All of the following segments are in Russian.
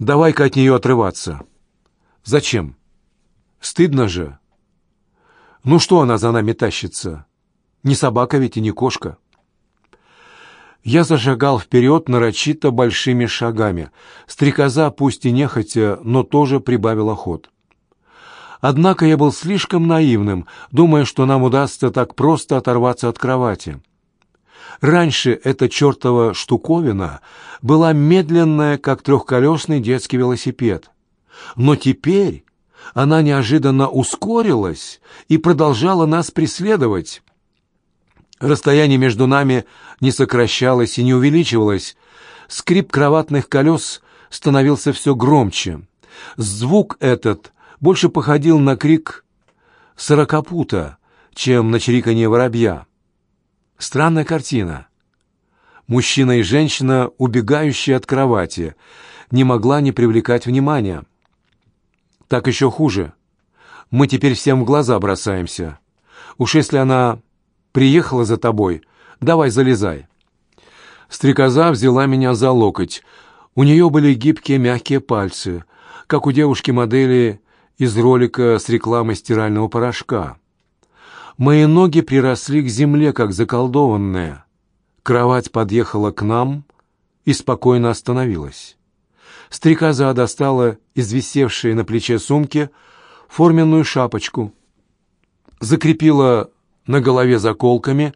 Давай-ка от нее отрываться. Зачем? Стыдно же. Ну что она за нами тащится? Не собака ведь и не кошка. Я зашагал вперед нарочито большими шагами. Стрекоза, пусть и нехотя, но тоже прибавила ход. Однако я был слишком наивным, думая, что нам удастся так просто оторваться от кровати. Раньше эта чертова штуковина была медленная, как трехколесный детский велосипед. Но теперь она неожиданно ускорилась и продолжала нас преследовать. Расстояние между нами не сокращалось и не увеличивалось. Скрип кроватных колес становился все громче. Звук этот больше походил на крик сорокопута, чем на чириканье воробья. Странная картина. Мужчина и женщина, убегающие от кровати, не могла не привлекать внимания. Так еще хуже. Мы теперь всем в глаза бросаемся. Уж если она приехала за тобой, давай залезай. Стрекоза взяла меня за локоть. У нее были гибкие мягкие пальцы, как у девушки-модели из ролика с рекламой стирального порошка. Мои ноги приросли к земле, как заколдованные. Кровать подъехала к нам и спокойно остановилась. Стрекоза достала из висевшей на плече сумки форменную шапочку, закрепила на голове заколками,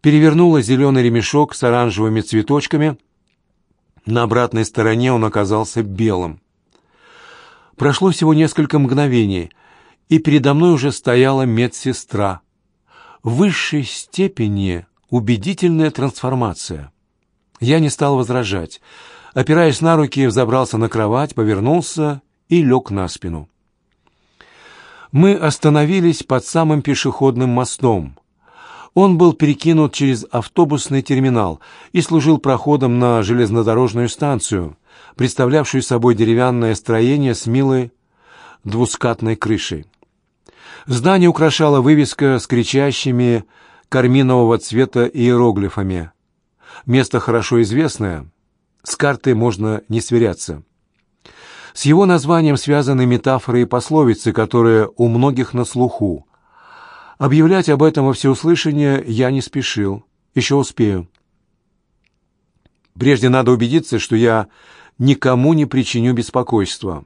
перевернула зеленый ремешок с оранжевыми цветочками. На обратной стороне он оказался белым. Прошло всего несколько мгновений, и передо мной уже стояла медсестра. В высшей степени убедительная трансформация. Я не стал возражать. Опираясь на руки, взобрался на кровать, повернулся и лег на спину. Мы остановились под самым пешеходным мостом. Он был перекинут через автобусный терминал и служил проходом на железнодорожную станцию, представлявшую собой деревянное строение с милой двускатной крышей. Здание украшала вывеска с кричащими карминового цвета иероглифами. Место хорошо известное, с картой можно не сверяться. С его названием связаны метафоры и пословицы, которые у многих на слуху. Объявлять об этом во всеуслышание я не спешил. Еще успею. Прежде надо убедиться, что я никому не причиню беспокойства.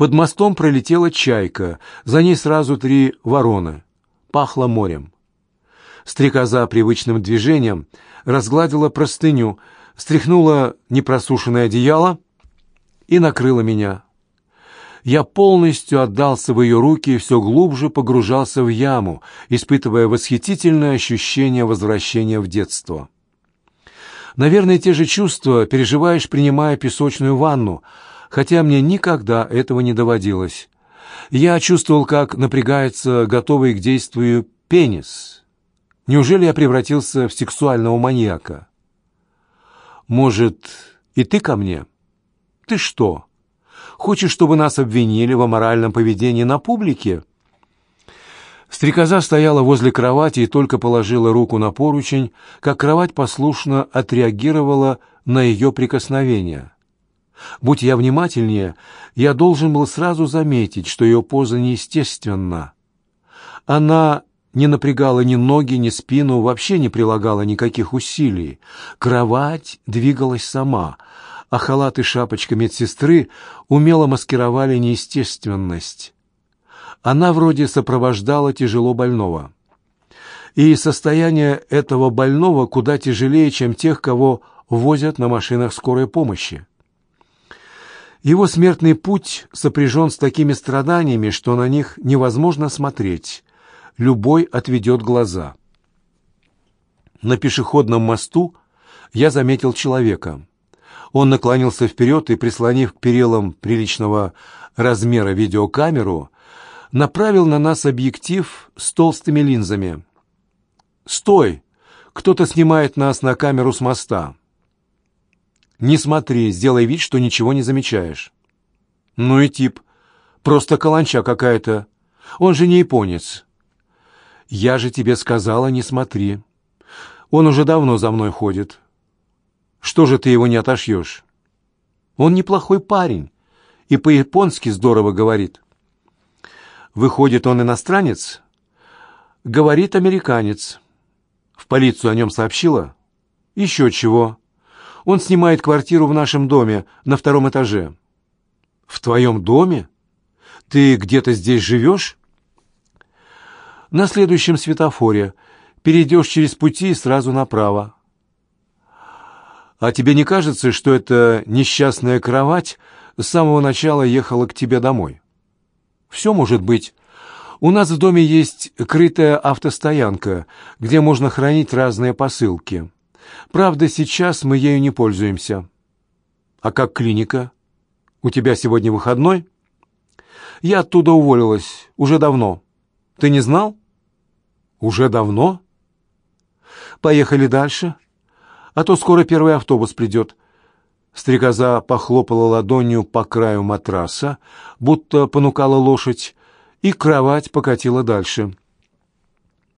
Под мостом пролетела чайка, за ней сразу три вороны. Пахло морем. Стрекоза привычным движением разгладила простыню, стряхнула непросушенное одеяло и накрыла меня. Я полностью отдался в ее руки и все глубже погружался в яму, испытывая восхитительное ощущение возвращения в детство. Наверное, те же чувства переживаешь, принимая песочную ванну, хотя мне никогда этого не доводилось. Я чувствовал, как напрягается готовый к действию пенис. Неужели я превратился в сексуального маньяка? Может, и ты ко мне? Ты что, хочешь, чтобы нас обвинили в аморальном поведении на публике?» Стрекоза стояла возле кровати и только положила руку на поручень, как кровать послушно отреагировала на ее прикосновение. Будь я внимательнее, я должен был сразу заметить, что ее поза неестественна. Она не напрягала ни ноги, ни спину, вообще не прилагала никаких усилий. Кровать двигалась сама, а халат и шапочка медсестры умело маскировали неестественность. Она вроде сопровождала тяжело больного. И состояние этого больного куда тяжелее, чем тех, кого возят на машинах скорой помощи. Его смертный путь сопряжен с такими страданиями, что на них невозможно смотреть любой отведет глаза. На пешеходном мосту я заметил человека. Он наклонился вперед и, прислонив к перилам приличного размера видеокамеру, направил на нас объектив с толстыми линзами. «Стой! Кто-то снимает нас на камеру с моста!» «Не смотри, сделай вид, что ничего не замечаешь». «Ну и тип. Просто каланча какая-то. Он же не японец». «Я же тебе сказала, не смотри. Он уже давно за мной ходит. Что же ты его не отошьешь?» Он неплохой парень и по-японски здорово говорит. Выходит, он иностранец? Говорит американец. В полицию о нем сообщила? Еще чего. Он снимает квартиру в нашем доме на втором этаже. В твоем доме? Ты где-то здесь живешь? На следующем светофоре. Перейдешь через пути и сразу направо. А тебе не кажется, что эта несчастная кровать с самого начала ехала к тебе домой? Все может быть. У нас в доме есть крытая автостоянка, где можно хранить разные посылки. Правда, сейчас мы ею не пользуемся. А как клиника? У тебя сегодня выходной? Я оттуда уволилась. Уже давно. Ты не знал? Уже давно? Поехали дальше а то скоро первый автобус придет». Стрекоза похлопала ладонью по краю матраса, будто понукала лошадь, и кровать покатила дальше.